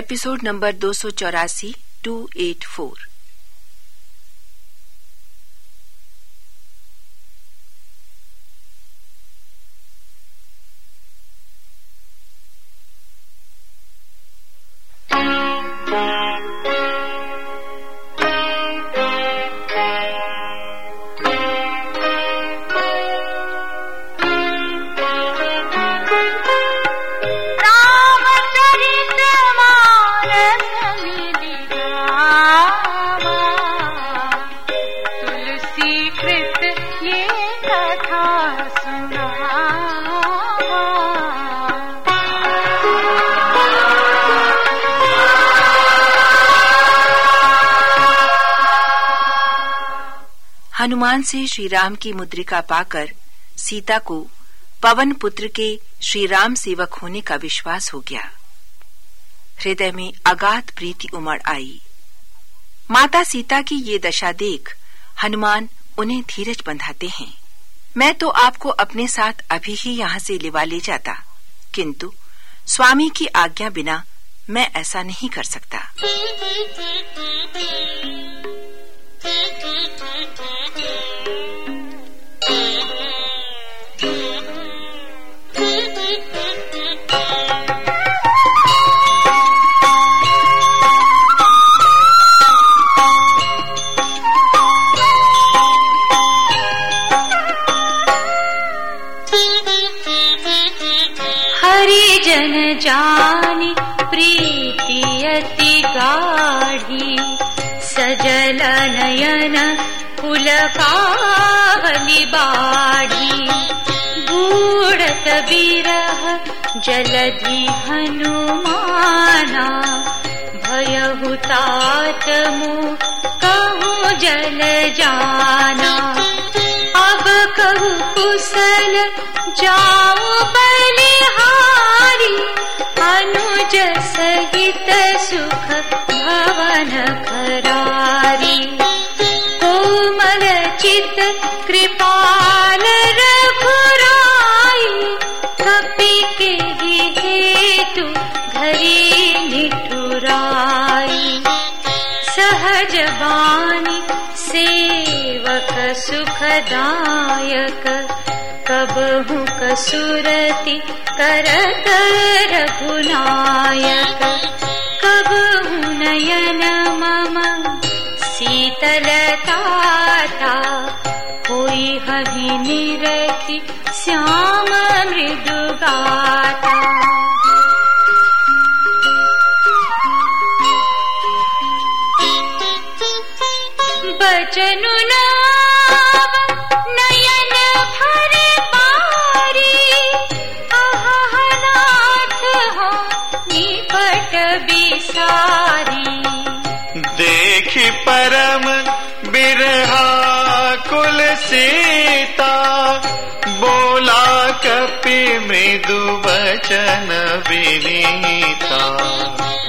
Episode number दो सौ चौरासी टू एट फोर हनुमान से श्री राम की मुद्रिका पाकर सीता को पवन पुत्र के श्री राम सेवक होने का विश्वास हो गया। हृदय में अगाध प्रीति उमड़ आई। माता सीता की ये दशा देख हनुमान उन्हें धीरज बंधाते हैं। मैं तो आपको अपने साथ अभी ही यहाँ से लिवा ले जाता, किंतु स्वामी की आज्ञा बिना मैं ऐसा नहीं कर सकता। जन जानी प्रीति अति गाढ़ी। सजल नयन पुलकावली बाढ़ी। बूढ़त बिरह जलधि हनुमाना। भयहुतात मु कहूँ जल कुशल जाओ चित कृपाल रघुराई कपि के हेतु धरी निठुराई सहज बानी सेवक सुखदायक कबहु कसुरति करत रघुनायक। कबहु नयन मम शीतलताता कोई हहि निरखि श्याम मृदुगाता। बचनु बिसारी देखी परम बिरहा कुल सीता बोला कपि मृदु वचन विनीता।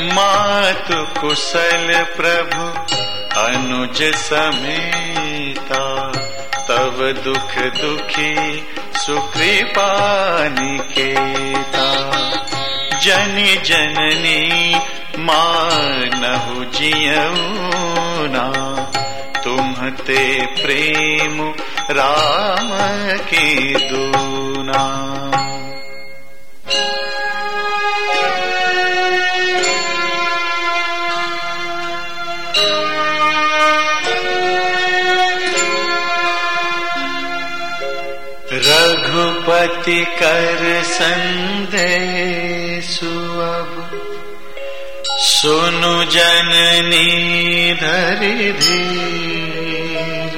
मातु कुशल प्रभु, अनुज समेता। तब दुख दुखी, सुकृपा निकेता। जनि जननी मानहु जियऊना तुम्हते प्रेम राम की दूना। रघुपति कर संदेशु अब। सुनु जननी धरि धीर।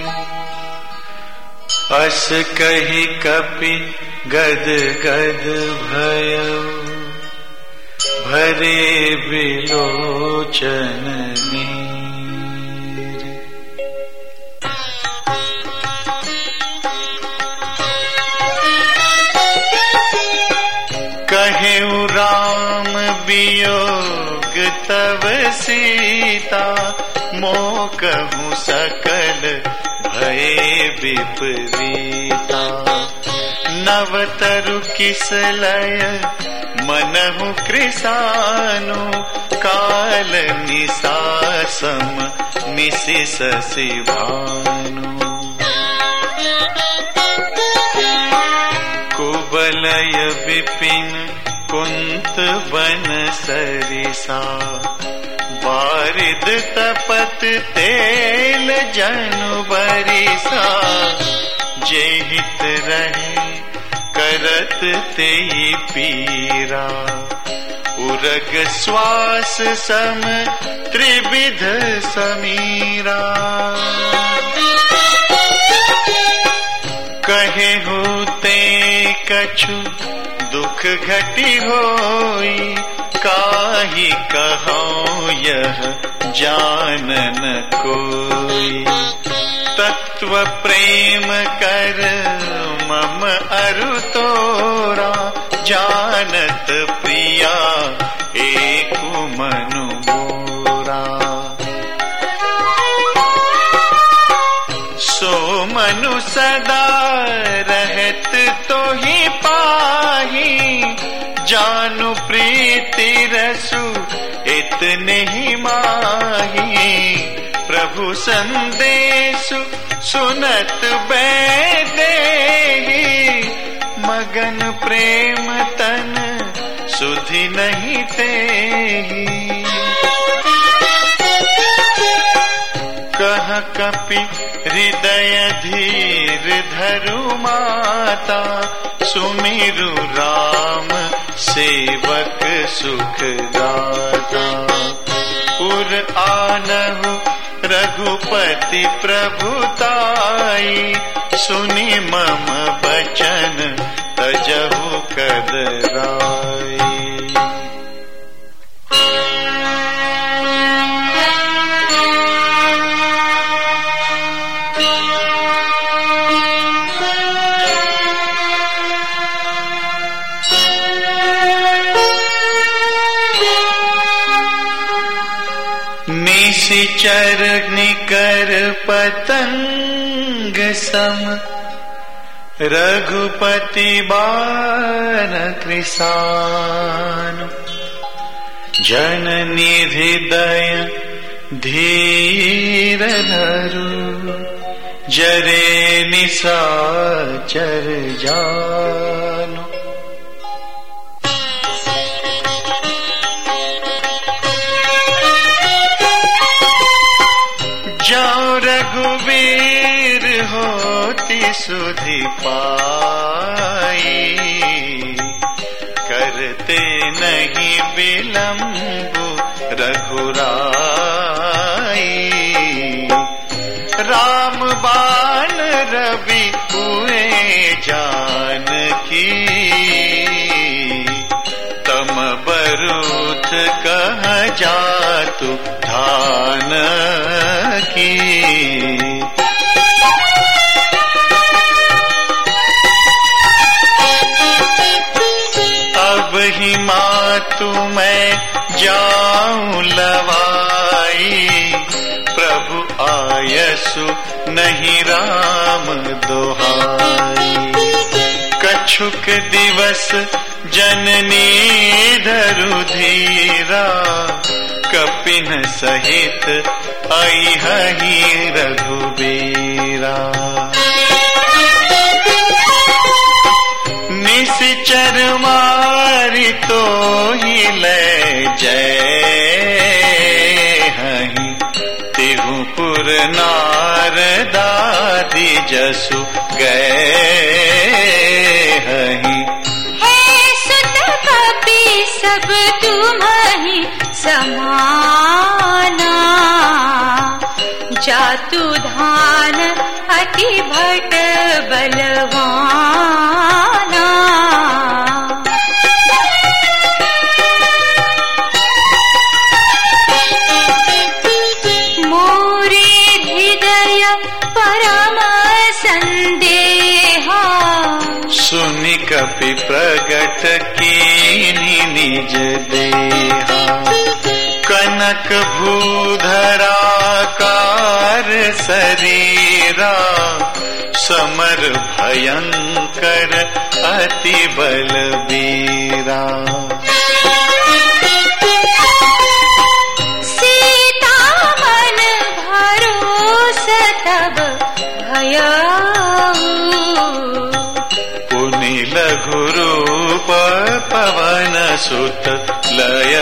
अस कही कपि गद गद भय। भरे बिलोचन कहे राम वियोग तव सीता मोकहु सकल भय विपरीता। नवतरु किस लय मनहु कृसानु का काल निसासम निशि शशि भानु कुबलय विपिन कुंत बन सरिसा बारिद तपत तेल जनु बरिसा। जेहित रहे करत ते पीरा, उरग श्वास सम त्रिविध समीरा। कहे होते कछु दुख घटी होई, काही कहो यह जानन कोई। तत्व प्रेम कर, मम अरु तोरा, जानत प्रिया, एक मनु जानु प्रीति रसु, इतने ही माही। प्रभु संदेश, सुनत बैदे मगन प्रेम तन सुधि नहीं ते कह कपि हृदय धीर धरु माता, सुमिरु राम, सेवक सुख दाता उर आनहु रघुपति प्रभुताई सुनि मम बचन तजहु कदराई निशिचर निकर पतंग सम। रघुपति बान कृसान जननी हृदय धीर धरु। जरे निशाचर जानु सुधि पाई। करते नहीं विलम्बु रघुराई। राम बान रवि हुए जान की तम बरूथ कह जातु धान की जाऊँ लवाई। प्रभु आयसु नहीं राम दोहाई। कछुक दिवस जननी धरु धीरा, कपिन सहित आई हही रघुबीरा। निश्चर मारी तो ही ले जय हही। तिहुपुर नार दादी जसु गए हही। हे सुत कपि सब तुम्हि समाना। जातु धान अति भट बलवाना हृदय परम संदेहा सुनि कपि प्रगट कीनी निज देहा कनक भूधरा कार शरीरा समर भयंकर अति बलबीरा पवन सुत लय